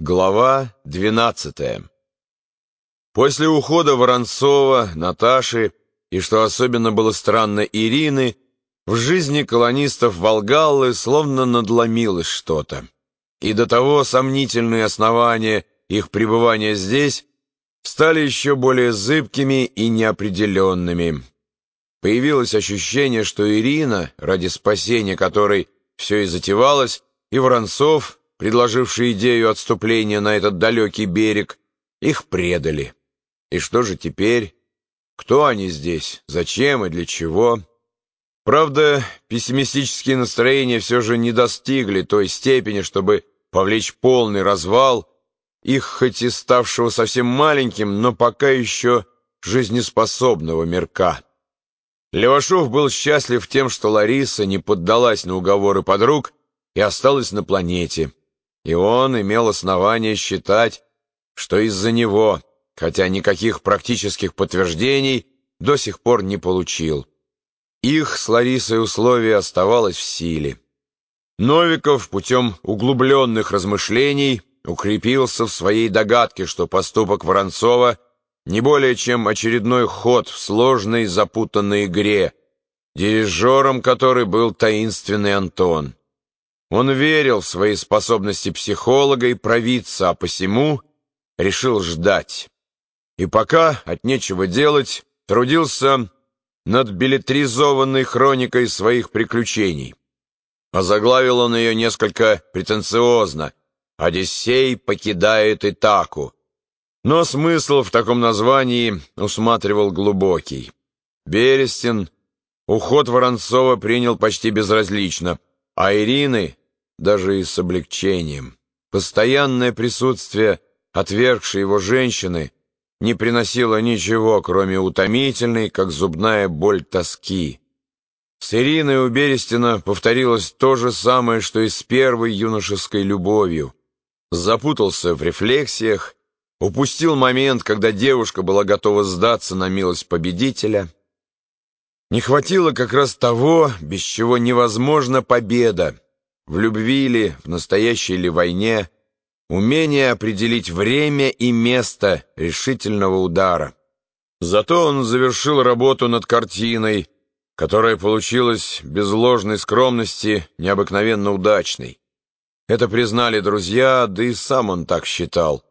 Глава двенадцатая После ухода Воронцова, Наташи и, что особенно было странно, Ирины, в жизни колонистов Волгаллы словно надломилось что-то. И до того сомнительные основания их пребывания здесь стали еще более зыбкими и неопределенными. Появилось ощущение, что Ирина, ради спасения которой все и затевалось, и Воронцов, предложивший идею отступления на этот далекий берег, их предали. И что же теперь? Кто они здесь? Зачем и для чего? Правда, пессимистические настроения все же не достигли той степени, чтобы повлечь полный развал их, хоть и ставшего совсем маленьким, но пока еще жизнеспособного мирка. Левашов был счастлив тем, что Лариса не поддалась на уговоры подруг и осталась на планете. И он имел основание считать, что из-за него, хотя никаких практических подтверждений до сих пор не получил. Их с Ларисой условие оставалось в силе. Новиков путем углубленных размышлений укрепился в своей догадке, что поступок Воронцова не более чем очередной ход в сложной запутанной игре, дирижером которой был таинственный Антон. Он верил в свои способности психолога и провидца, а посему решил ждать. И пока от нечего делать, трудился над билетризованной хроникой своих приключений. Озаглавил он ее несколько претенциозно «Одиссей покидает Итаку». Но смысл в таком названии усматривал глубокий. Берестин уход Воронцова принял почти безразлично, а Ирины даже и с облегчением. Постоянное присутствие отвергшей его женщины не приносило ничего, кроме утомительной, как зубная боль тоски. С Ириной у Берестина повторилось то же самое, что и с первой юношеской любовью. Запутался в рефлексиях, упустил момент, когда девушка была готова сдаться на милость победителя. Не хватило как раз того, без чего невозможна победа, в любви ли, в настоящей ли войне, умение определить время и место решительного удара. Зато он завершил работу над картиной, которая получилась без ложной скромности необыкновенно удачной. Это признали друзья, да и сам он так считал.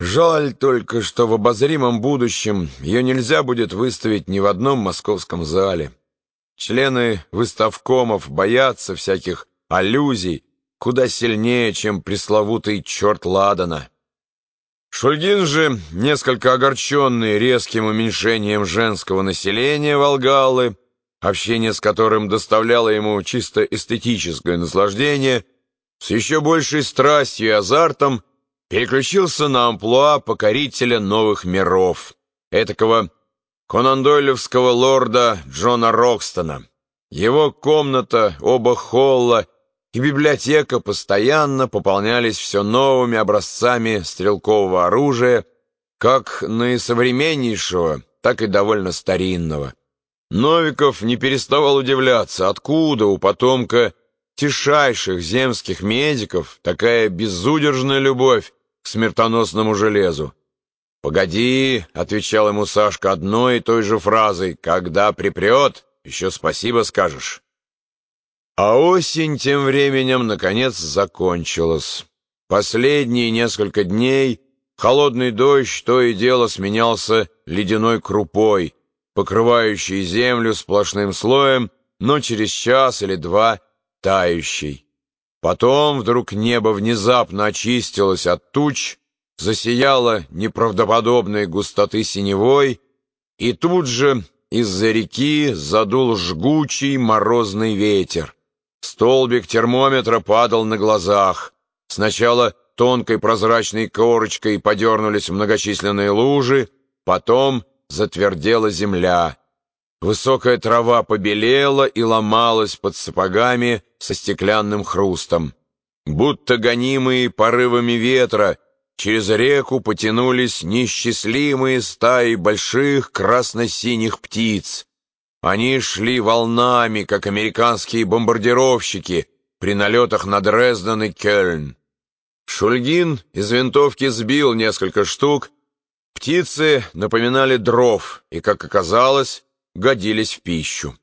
Жаль только, что в обозримом будущем ее нельзя будет выставить ни в одном московском зале. Члены выставкомов боятся всяких аллюзий куда сильнее, чем пресловутый черт Ладана. Шульгин же, несколько огорченный резким уменьшением женского населения Волгалы, общение с которым доставляло ему чисто эстетическое наслаждение, с еще большей страстью и азартом переключился на амплуа покорителя новых миров, этакого конандойлевского лорда Джона Рокстона. Его комната, оба холла — и библиотека постоянно пополнялись все новыми образцами стрелкового оружия, как наисовременнейшего, так и довольно старинного. Новиков не переставал удивляться, откуда у потомка тишайших земских медиков такая безудержная любовь к смертоносному железу. «Погоди», — отвечал ему Сашка одной и той же фразой, «когда припрет, еще спасибо скажешь». А осень тем временем, наконец, закончилась. Последние несколько дней холодный дождь то и дело сменялся ледяной крупой, покрывающей землю сплошным слоем, но через час или два тающий. Потом вдруг небо внезапно очистилось от туч, засияло неправдоподобной густоты синевой, и тут же из-за реки задул жгучий морозный ветер. Столбик термометра падал на глазах. Сначала тонкой прозрачной корочкой подернулись многочисленные лужи, потом затвердела земля. Высокая трава побелела и ломалась под сапогами со стеклянным хрустом. Будто гонимые порывами ветра, через реку потянулись неисчислимые стаи больших красно-синих птиц. Они шли волнами, как американские бомбардировщики при налетах на Дрезден и Кёльн. Шульгин из винтовки сбил несколько штук. Птицы напоминали дров и, как оказалось, годились в пищу.